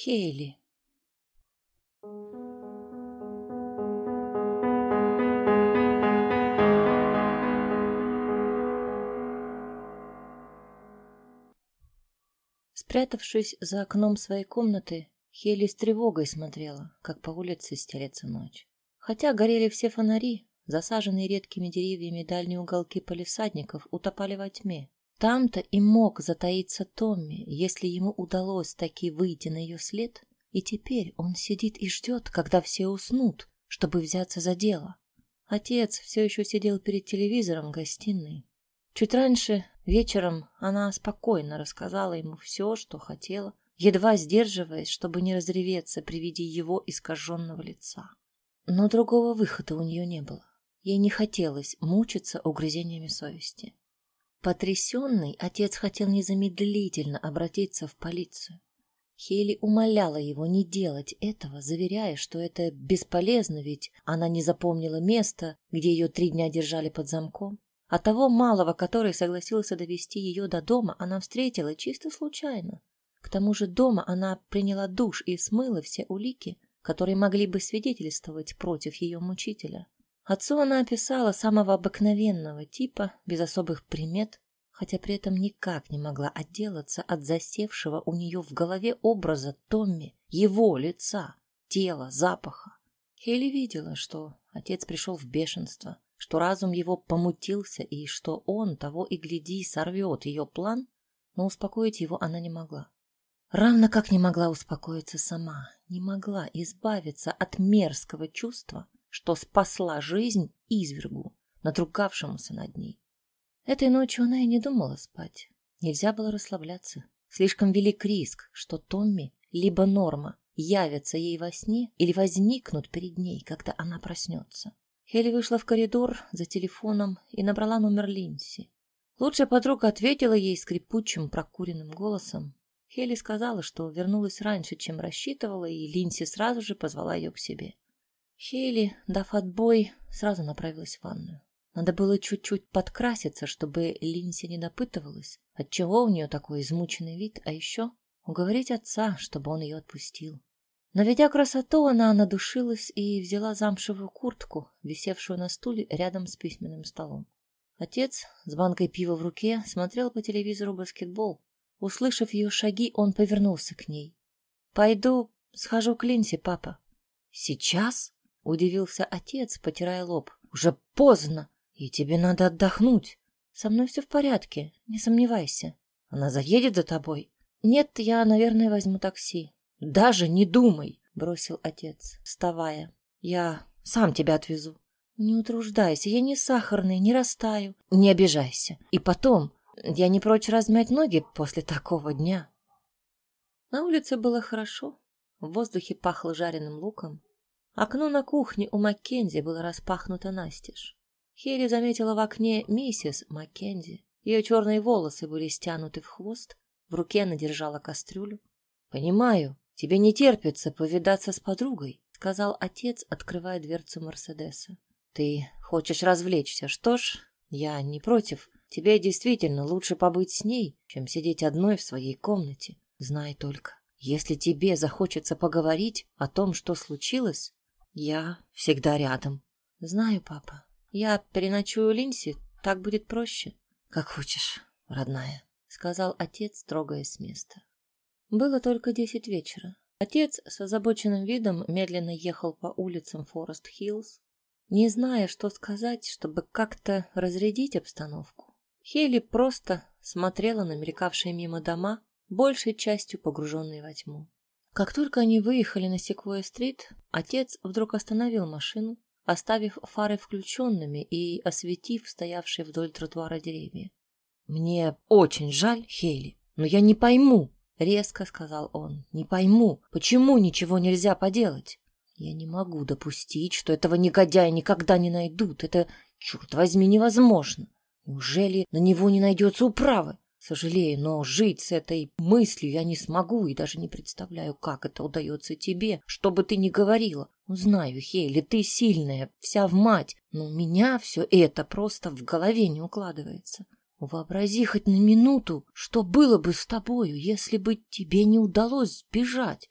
Хейли. Спрятавшись за окном своей комнаты, Хейли с тревогой смотрела, как по улице стелется ночь. Хотя горели все фонари, засаженные редкими деревьями дальние уголки полисадников утопали во тьме. Там-то и мог затаиться Томми, если ему удалось таки выйти на ее след, и теперь он сидит и ждет, когда все уснут, чтобы взяться за дело. Отец все еще сидел перед телевизором в гостиной. Чуть раньше, вечером, она спокойно рассказала ему все, что хотела, едва сдерживаясь, чтобы не разреветься при виде его искаженного лица. Но другого выхода у нее не было. Ей не хотелось мучиться угрызениями совести. Потрясенный, отец хотел незамедлительно обратиться в полицию. Хейли умоляла его не делать этого, заверяя, что это бесполезно, ведь она не запомнила место, где ее три дня держали под замком. А того малого, который согласился довести ее до дома, она встретила чисто случайно. К тому же дома она приняла душ и смыла все улики, которые могли бы свидетельствовать против ее мучителя. Отцу она описала самого обыкновенного типа, без особых примет, хотя при этом никак не могла отделаться от засевшего у нее в голове образа Томми, его лица, тела, запаха. Хейли видела, что отец пришел в бешенство, что разум его помутился и что он, того и гляди, сорвет ее план, но успокоить его она не могла. Равно как не могла успокоиться сама, не могла избавиться от мерзкого чувства, что спасла жизнь извергу, надругавшемуся над ней. Этой ночью она и не думала спать. Нельзя было расслабляться. Слишком велик риск, что Томми либо Норма явятся ей во сне или возникнут перед ней, когда она проснется. Хелли вышла в коридор за телефоном и набрала номер Линси. Лучшая подруга ответила ей скрипучим прокуренным голосом. Хелли сказала, что вернулась раньше, чем рассчитывала, и Линси сразу же позвала ее к себе. Хейли, дав отбой, сразу направилась в ванную. Надо было чуть-чуть подкраситься, чтобы Линси не допытывалась, отчего у нее такой измученный вид, а еще уговорить отца, чтобы он ее отпустил. Наведя красоту, она надушилась и взяла замшевую куртку, висевшую на стуле рядом с письменным столом. Отец с банкой пива в руке смотрел по телевизору баскетбол. Услышав ее шаги, он повернулся к ней. «Пойду схожу к Линси, папа». «Сейчас?» Удивился отец, потирая лоб. Уже поздно, и тебе надо отдохнуть. Со мной все в порядке, не сомневайся. Она заедет за тобой? Нет, я, наверное, возьму такси. Даже не думай, бросил отец, вставая. Я сам тебя отвезу. Не утруждайся, я не сахарный, не растаю. Не обижайся. И потом, я не прочь размять ноги после такого дня. На улице было хорошо. В воздухе пахло жареным луком. Окно на кухне у Маккензи было распахнуто настежь. Хелли заметила в окне миссис Маккензи. Ее черные волосы были стянуты в хвост, в руке она держала кастрюлю. — Понимаю, тебе не терпится повидаться с подругой, — сказал отец, открывая дверцу Мерседеса. — Ты хочешь развлечься, что ж, я не против. Тебе действительно лучше побыть с ней, чем сидеть одной в своей комнате. Знай только, если тебе захочется поговорить о том, что случилось, я всегда рядом. Знаю, папа. Я переночую Линси, так будет проще. Как хочешь, родная, сказал отец, трогаясь с места. Было только десять вечера. Отец с озабоченным видом медленно ехал по улицам Форест-Хиллз, не зная, что сказать, чтобы как-то разрядить обстановку. Хейли просто смотрела на мелькавшие мимо дома, большей частью погруженные во тьму. Как только они выехали на Секвоя-стрит, отец вдруг остановил машину, оставив фары включенными и осветив стоявшие вдоль тротуара деревья. «Мне очень жаль, Хейли, но я не пойму», — резко сказал он, — «не пойму, почему ничего нельзя поделать? Я не могу допустить, что этого негодяя никогда не найдут. Это, черт возьми, невозможно. Неужели на него не найдется управы? Сожалею, но жить с этой мыслью я не смогу и даже не представляю, как это удается тебе, что бы ты ни говорила. Ну, знаю, Хейли, ты сильная, вся в мать, но у меня все это просто в голове не укладывается. Вообрази хоть на минуту, что было бы с тобою, если бы тебе не удалось сбежать.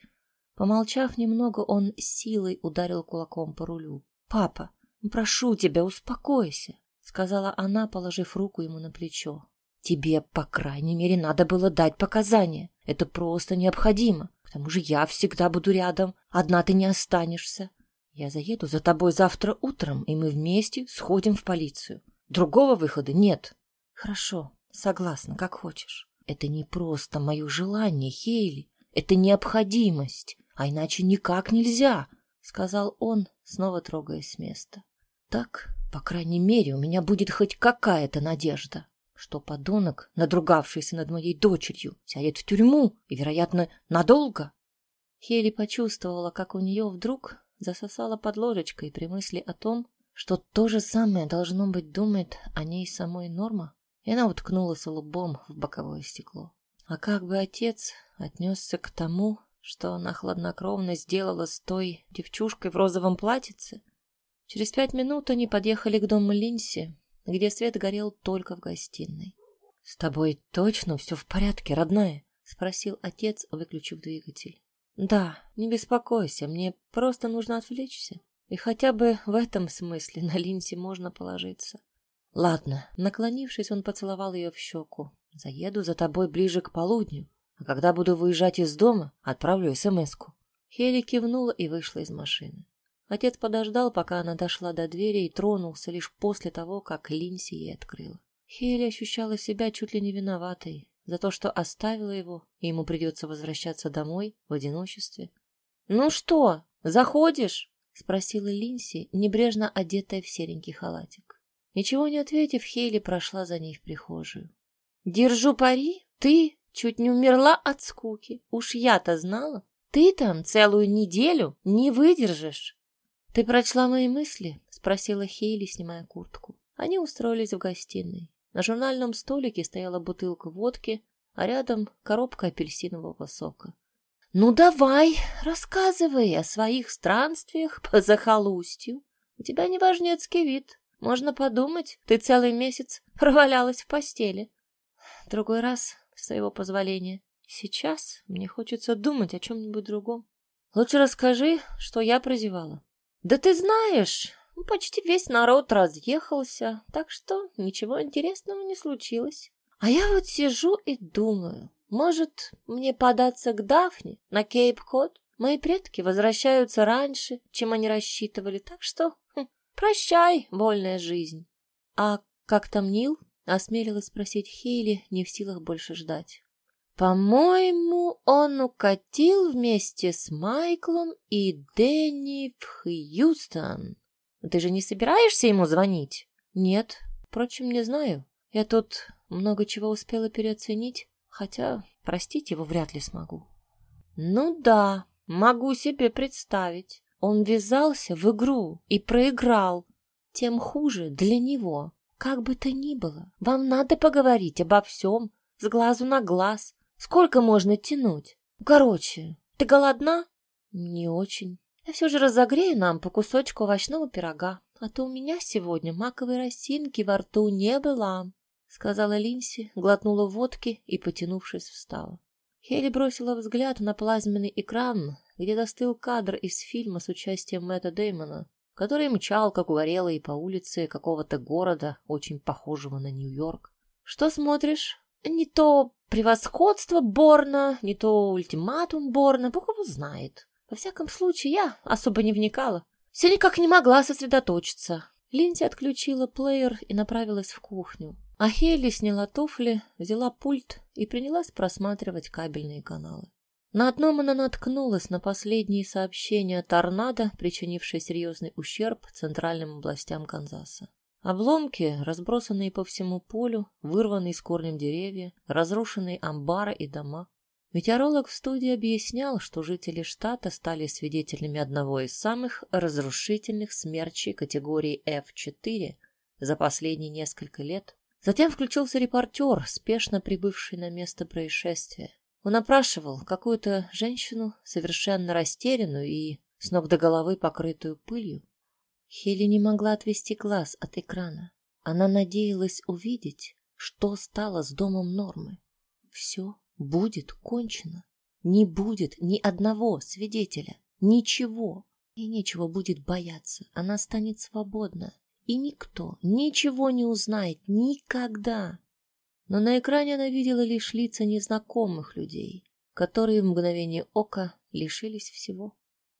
Помолчав немного, он силой ударил кулаком по рулю. «Папа, прошу тебя, успокойся», — сказала она, положив руку ему на плечо. «Тебе, по крайней мере, надо было дать показания. Это просто необходимо. К тому же я всегда буду рядом. Одна ты не останешься. Я заеду за тобой завтра утром, и мы вместе сходим в полицию. Другого выхода нет». «Хорошо, согласна, как хочешь. Это не просто мое желание, Хейли. Это необходимость а иначе никак нельзя, — сказал он, снова трогаясь с места. Так, по крайней мере, у меня будет хоть какая-то надежда, что подонок, надругавшийся над моей дочерью, сядет в тюрьму и, вероятно, надолго. Хели почувствовала, как у нее вдруг засосала под ложечкой при мысли о том, что то же самое должно быть думает о ней самой Норма, и она уткнулась лбом в боковое стекло. А как бы отец отнесся к тому, что она хладнокровно сделала с той девчушкой в розовом платьице. Через пять минут они подъехали к дому Линси, где свет горел только в гостиной. — С тобой точно все в порядке, родная? — спросил отец, выключив двигатель. — Да, не беспокойся, мне просто нужно отвлечься. И хотя бы в этом смысле на Линси можно положиться. — Ладно, наклонившись, он поцеловал ее в щеку. — Заеду за тобой ближе к полудню. А когда буду выезжать из дома, отправлю СМС-ку. Хели кивнула и вышла из машины. Отец подождал, пока она дошла до двери и тронулся лишь после того, как Линси ей открыла. Хели ощущала себя чуть ли не виноватой за то, что оставила его, и ему придется возвращаться домой в одиночестве. «Ну что, заходишь?» — спросила Линси, небрежно одетая в серенький халатик. Ничего не ответив, Хейли прошла за ней в прихожую. «Держу пари, ты Чуть не умерла от скуки. Уж я-то знала. Ты там целую неделю не выдержишь. Ты прочла мои мысли? Спросила Хейли, снимая куртку. Они устроились в гостиной. На журнальном столике стояла бутылка водки, а рядом коробка апельсинового сока. «Ну давай, рассказывай о своих странствиях по захолустью. У тебя неважнецкий вид. Можно подумать, ты целый месяц провалялась в постели. Другой раз с твоего позволения. Сейчас мне хочется думать о чем-нибудь другом. Лучше расскажи, что я прозевала. Да ты знаешь, ну, почти весь народ разъехался, так что ничего интересного не случилось. А я вот сижу и думаю, может, мне податься к Дафне на Кейп-Код? Мои предки возвращаются раньше, чем они рассчитывали, так что хм, прощай, вольная жизнь. А как там Нил? Осмелилась спросить Хейли, не в силах больше ждать. По-моему, он укатил вместе с Майклом и Дэнни в Хьюстон. Ты же не собираешься ему звонить? Нет, впрочем, не знаю. Я тут много чего успела переоценить, хотя простить его вряд ли смогу. Ну да, могу себе представить. Он ввязался в игру и проиграл. Тем хуже для него. Как бы то ни было, вам надо поговорить обо всем, с глазу на глаз. Сколько можно тянуть? Короче, ты голодна? Не очень. Я все же разогрею нам по кусочку овощного пирога, а то у меня сегодня маковой росинки во рту не было, — сказала Линси, глотнула водки и, потянувшись, встала. Хелли бросила взгляд на плазменный экран, где достыл кадр из фильма с участием Мэтта Деймона который мчал, как угорелый, по улице какого-то города, очень похожего на Нью-Йорк. «Что смотришь?» «Не то превосходство Борна, не то ультиматум Борна, бог его знает. Во всяком случае, я особо не вникала. Все никак не могла сосредоточиться». Линти отключила плеер и направилась в кухню. А Хелли сняла туфли, взяла пульт и принялась просматривать кабельные каналы. На одном она наткнулась на последние сообщения торнадо, причинившие серьезный ущерб центральным областям Канзаса. Обломки, разбросанные по всему полю, вырванные с корнем деревья, разрушенные амбары и дома. Метеоролог в студии объяснял, что жители штата стали свидетелями одного из самых разрушительных смерчей категории F4 за последние несколько лет. Затем включился репортер, спешно прибывший на место происшествия. Он опрашивал какую-то женщину, совершенно растерянную и с ног до головы покрытую пылью. Хели не могла отвести глаз от экрана. Она надеялась увидеть, что стало с домом Нормы. Все будет кончено. Не будет ни одного свидетеля. Ничего. И нечего будет бояться. Она станет свободна. И никто ничего не узнает никогда. Но на экране она видела лишь лица незнакомых людей, которые в мгновение ока лишились всего.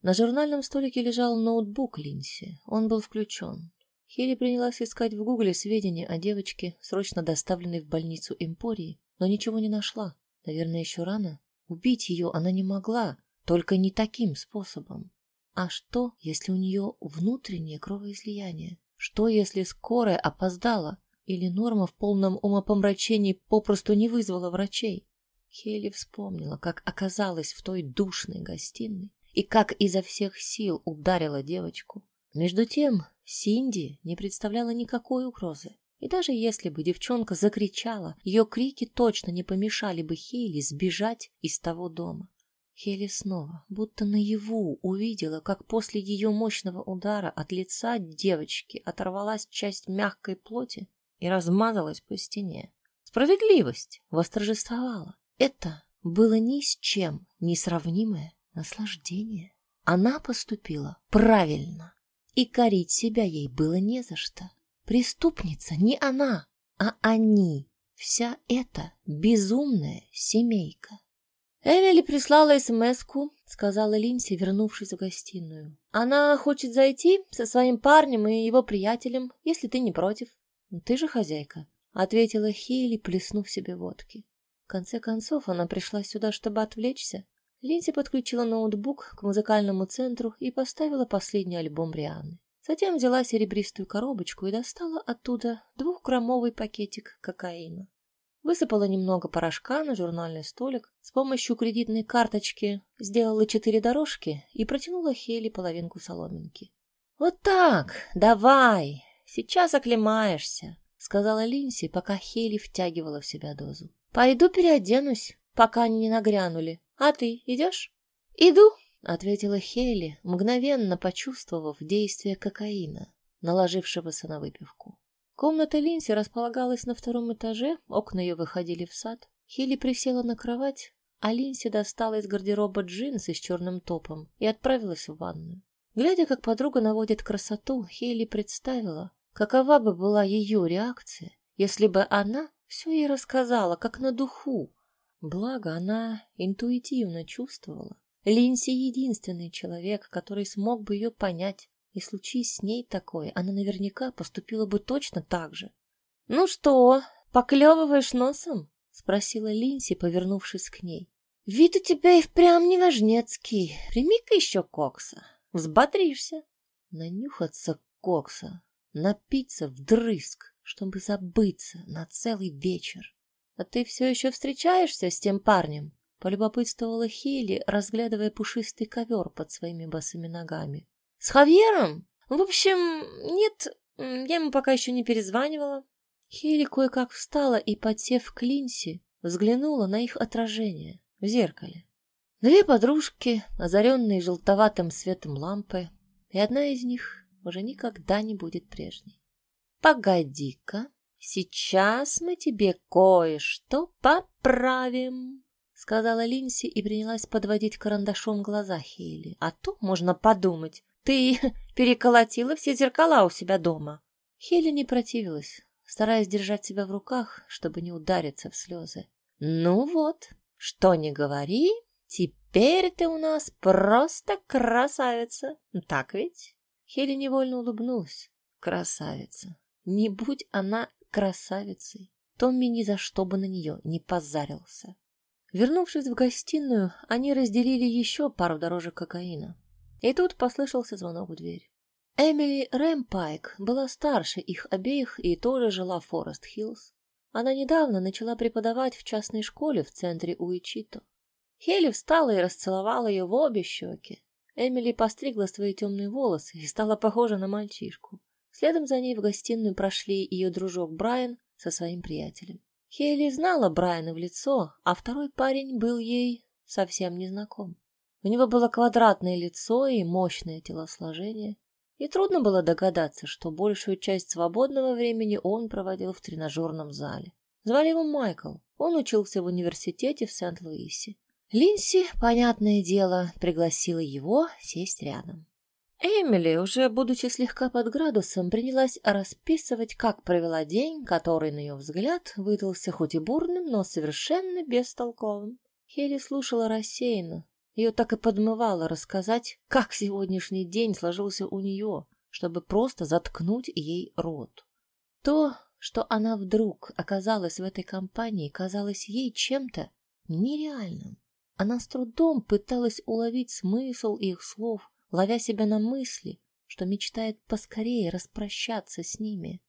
На журнальном столике лежал ноутбук Линси. Он был включен. Хелли принялась искать в гугле сведения о девочке, срочно доставленной в больницу Эмпории, но ничего не нашла. Наверное, еще рано. Убить ее она не могла, только не таким способом. А что, если у нее внутреннее кровоизлияние? Что, если скорая опоздала? Или Норма в полном умопомрачении попросту не вызвала врачей? Хелли вспомнила, как оказалась в той душной гостиной и как изо всех сил ударила девочку. Между тем, Синди не представляла никакой угрозы. И даже если бы девчонка закричала, ее крики точно не помешали бы Хейли сбежать из того дома. Хейли снова, будто наяву, увидела, как после ее мощного удара от лица девочки оторвалась часть мягкой плоти и размазалась по стене. Справедливость восторжествовала. Это было ни с чем несравнимое наслаждение. Она поступила правильно, и корить себя ей было не за что. Преступница не она, а они. Вся эта безумная семейка. Эмили прислала смс-ку, сказала Линси, вернувшись в гостиную. Она хочет зайти со своим парнем и его приятелем, если ты не против. Ты же хозяйка, ответила Хейли, плеснув себе водки. В конце концов, она пришла сюда, чтобы отвлечься. Линси подключила ноутбук к музыкальному центру и поставила последний альбом Рианны. Затем взяла серебристую коробочку и достала оттуда двухграммовый пакетик кокаина. Высыпала немного порошка на журнальный столик, с помощью кредитной карточки сделала четыре дорожки и протянула Хели половинку соломинки. «Вот так, давай, сейчас оклемаешься», — сказала Линси, пока Хели втягивала в себя дозу. «Пойду переоденусь, пока они не нагрянули. А ты идешь?» «Иду», — ответила Хейли, мгновенно почувствовав действие кокаина, наложившегося на выпивку. Комната Линси располагалась на втором этаже, окна ее выходили в сад. Хейли присела на кровать, а Линси достала из гардероба джинсы с черным топом и отправилась в ванную. Глядя, как подруга наводит красоту, Хейли представила, какова бы была ее реакция, если бы она все ей рассказала, как на духу. Благо, она интуитивно чувствовала, Линси единственный человек, который смог бы ее понять. И случись с ней такое, она наверняка поступила бы точно так же. — Ну что, поклевываешь носом? — спросила Линси, повернувшись к ней. — Вид у тебя и впрямь неважнецкий. Прими-ка еще кокса. Взбодришься. Нанюхаться кокса, напиться вдрызг, чтобы забыться на целый вечер. А ты все еще встречаешься с тем парнем? Полюбопытствовала Хейли, разглядывая пушистый ковер под своими босыми ногами. «С Хавьером? В общем, нет, я ему пока еще не перезванивала». Хейли кое-как встала и, подсев к Линси, взглянула на их отражение в зеркале. Две подружки, озаренные желтоватым светом лампы, и одна из них уже никогда не будет прежней. «Погоди-ка, сейчас мы тебе кое-что поправим» сказала Линси и принялась подводить карандашом глаза Хейли. А то можно подумать, ты переколотила все зеркала у себя дома. Хейли не противилась, стараясь держать себя в руках, чтобы не удариться в слезы. Ну вот, что не говори, теперь ты у нас просто красавица. Так ведь? Хейли невольно улыбнулась. Красавица. Не будь она красавицей, Томми ни за что бы на нее не позарился. Вернувшись в гостиную, они разделили еще пару дорожек кокаина. И тут послышался звонок в дверь. Эмили Рэмпайк была старше их обеих и тоже жила в Форест-Хиллз. Она недавно начала преподавать в частной школе в центре Уичито. Хелли встала и расцеловала ее в обе щеки. Эмили постригла свои темные волосы и стала похожа на мальчишку. Следом за ней в гостиную прошли ее дружок Брайан со своим приятелем. Хейли знала Брайана в лицо, а второй парень был ей совсем незнаком. У него было квадратное лицо и мощное телосложение, и трудно было догадаться, что большую часть свободного времени он проводил в тренажерном зале. Звали его Майкл. Он учился в университете в Сент-Луисе. Линси, понятное дело, пригласила его сесть рядом. Эмили, уже будучи слегка под градусом, принялась расписывать, как провела день, который, на ее взгляд, выдался хоть и бурным, но совершенно бестолковым. Хелли слушала рассеянно. Ее так и подмывало рассказать, как сегодняшний день сложился у нее, чтобы просто заткнуть ей рот. То, что она вдруг оказалась в этой компании, казалось ей чем-то нереальным. Она с трудом пыталась уловить смысл их слов, ловя себя на мысли, что мечтает поскорее распрощаться с ними.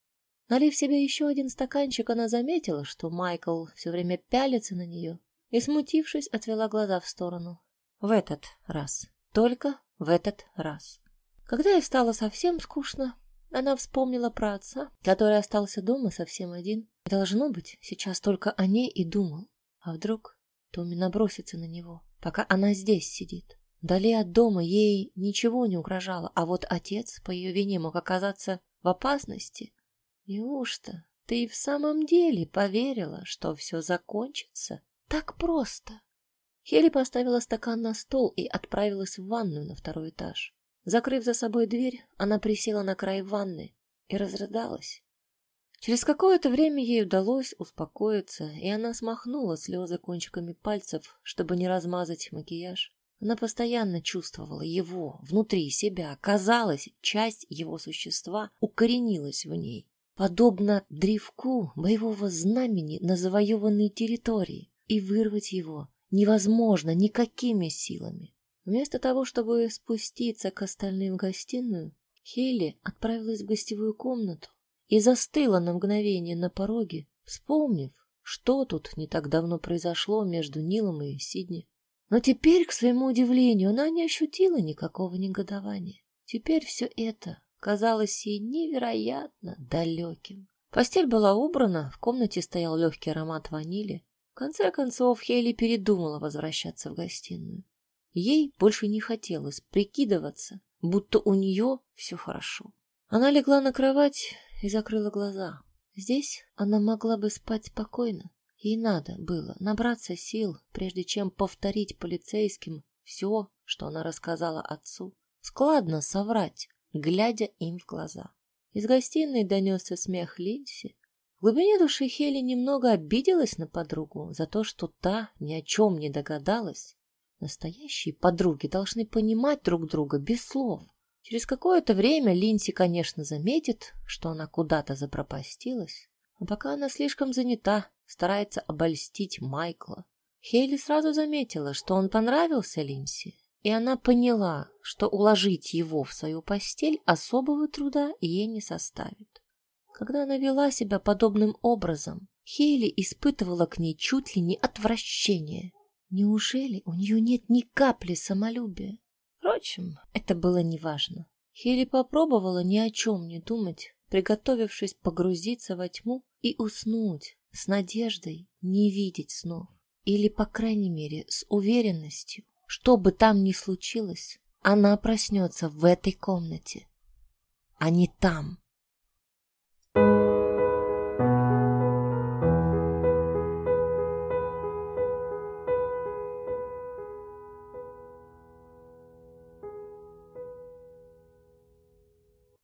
Налив себе еще один стаканчик, она заметила, что Майкл все время пялится на нее, и, смутившись, отвела глаза в сторону. В этот раз. Только в этот раз. Когда ей стало совсем скучно, она вспомнила про отца, который остался дома совсем один. Должно быть, сейчас только о ней и думал. А вдруг Томми набросится на него, пока она здесь сидит. Вдали от дома ей ничего не угрожало, а вот отец по ее вине мог оказаться в опасности. Неужто ты и в самом деле поверила, что все закончится так просто? Хели поставила стакан на стол и отправилась в ванную на второй этаж. Закрыв за собой дверь, она присела на край ванны и разрыдалась. Через какое-то время ей удалось успокоиться, и она смахнула слезы кончиками пальцев, чтобы не размазать макияж. Она постоянно чувствовала его внутри себя. Казалось, часть его существа укоренилась в ней. Подобно древку боевого знамени на завоеванной территории. И вырвать его невозможно никакими силами. Вместо того, чтобы спуститься к остальным в гостиную, Хелли отправилась в гостевую комнату и застыла на мгновение на пороге, вспомнив, что тут не так давно произошло между Нилом и Сидни. Но теперь, к своему удивлению, она не ощутила никакого негодования. Теперь все это казалось ей невероятно далеким. Постель была убрана, в комнате стоял легкий аромат ванили. В конце концов, Хейли передумала возвращаться в гостиную. Ей больше не хотелось прикидываться, будто у нее все хорошо. Она легла на кровать и закрыла глаза. Здесь она могла бы спать спокойно, Ей надо было набраться сил, прежде чем повторить полицейским все, что она рассказала отцу. Складно соврать, глядя им в глаза. Из гостиной донесся смех Линси. В глубине души Хели немного обиделась на подругу за то, что та ни о чем не догадалась. Настоящие подруги должны понимать друг друга без слов. Через какое-то время Линси, конечно, заметит, что она куда-то запропастилась, а пока она слишком занята, старается обольстить Майкла. Хейли сразу заметила, что он понравился Линси, и она поняла, что уложить его в свою постель особого труда ей не составит. Когда она вела себя подобным образом, Хейли испытывала к ней чуть ли не отвращение. Неужели у нее нет ни капли самолюбия? Впрочем, это было неважно. Хейли попробовала ни о чем не думать, приготовившись погрузиться во тьму и уснуть с надеждой не видеть снов. Или, по крайней мере, с уверенностью, что бы там ни случилось, она проснется в этой комнате, а не там.